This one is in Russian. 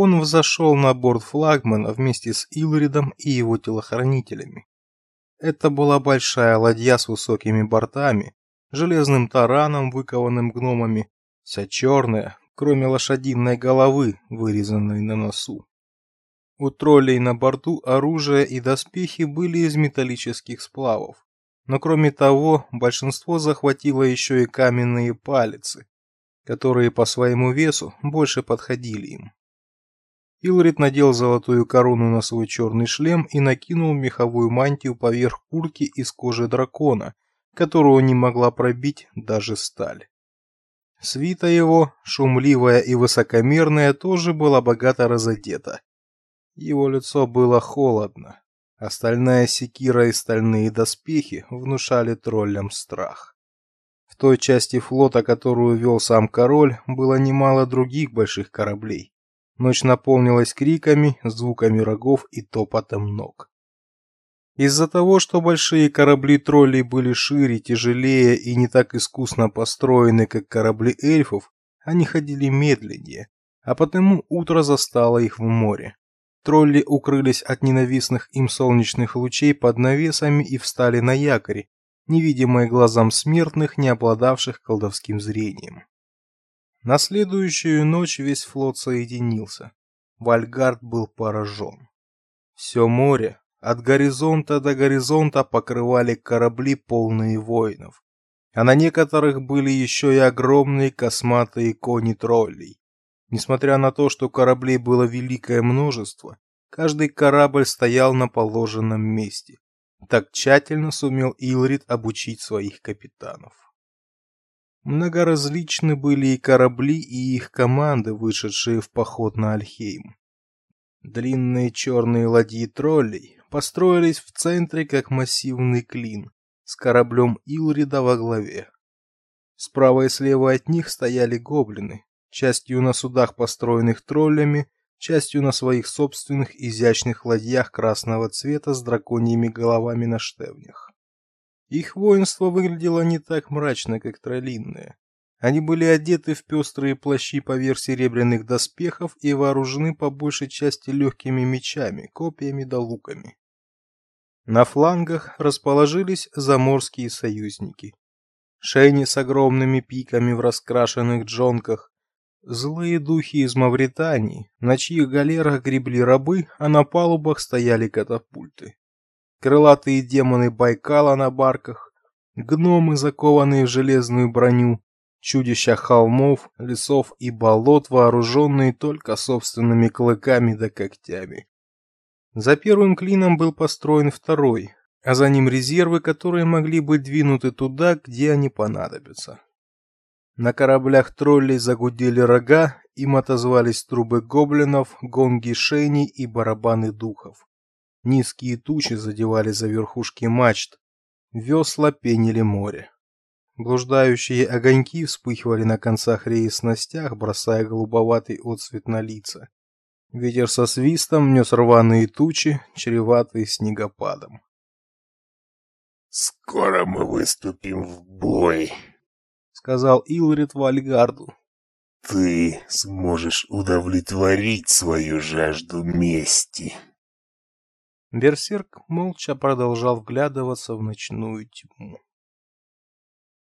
Он взошел на борт флагмана вместе с Илридом и его телохранителями. Это была большая ладья с высокими бортами, железным тараном, выкованным гномами, вся черная, кроме лошадиной головы, вырезанной на носу. У троллей на борту оружие и доспехи были из металлических сплавов. Но кроме того, большинство захватило еще и каменные палицы, которые по своему весу больше подходили им. Илрид надел золотую корону на свой черный шлем и накинул меховую мантию поверх куртки из кожи дракона, которую не могла пробить даже сталь. Свита его, шумливая и высокомерная, тоже была богато разодета. Его лицо было холодно. Остальная секира и стальные доспехи внушали троллям страх. В той части флота, которую вел сам король, было немало других больших кораблей. Ночь наполнилась криками, звуками рогов и топотом ног. Из-за того, что большие корабли троллей были шире, тяжелее и не так искусно построены, как корабли эльфов, они ходили медленнее, а потому утро застало их в море. Тролли укрылись от ненавистных им солнечных лучей под навесами и встали на якоре, невидимые глазам смертных, не обладавших колдовским зрением. На следующую ночь весь флот соединился. Вальгард был поражен. Все море, от горизонта до горизонта покрывали корабли, полные воинов. А на некоторых были еще и огромные косматые кони троллей. Несмотря на то, что кораблей было великое множество, каждый корабль стоял на положенном месте. Так тщательно сумел Илрид обучить своих капитанов. Многоразличны были и корабли, и их команды, вышедшие в поход на Альхейм. Длинные черные ладьи троллей построились в центре как массивный клин, с кораблем Илрида во главе. Справа и слева от них стояли гоблины, частью на судах, построенных троллями, частью на своих собственных изящных ладьях красного цвета с драконьими головами на штевнях. Их воинство выглядело не так мрачно, как троллинное. Они были одеты в пестрые плащи поверх серебряных доспехов и вооружены по большей части легкими мечами, копьями да луками. На флангах расположились заморские союзники. Шейни с огромными пиками в раскрашенных джонках, злые духи из Мавритании, на чьих галерах гребли рабы, а на палубах стояли катапульты крылатые демоны Байкала на барках, гномы, закованные в железную броню, чудища холмов, лесов и болот, вооруженные только собственными клыками да когтями. За первым клином был построен второй, а за ним резервы, которые могли быть двинуты туда, где они понадобятся. На кораблях троллей загудели рога, им отозвались трубы гоблинов, гонги шейней и барабаны духов. Низкие тучи задевали за верхушки мачт, весла пенили море. Блуждающие огоньки вспыхивали на концах рей снастях, бросая голубоватый отсвет на лица. Ветер со свистом нес рваные тучи, чреватые снегопадом. «Скоро мы выступим в бой», — сказал Илрид Вальгарду. «Ты сможешь удовлетворить свою жажду мести». Берсерк молча продолжал вглядываться в ночную тьму.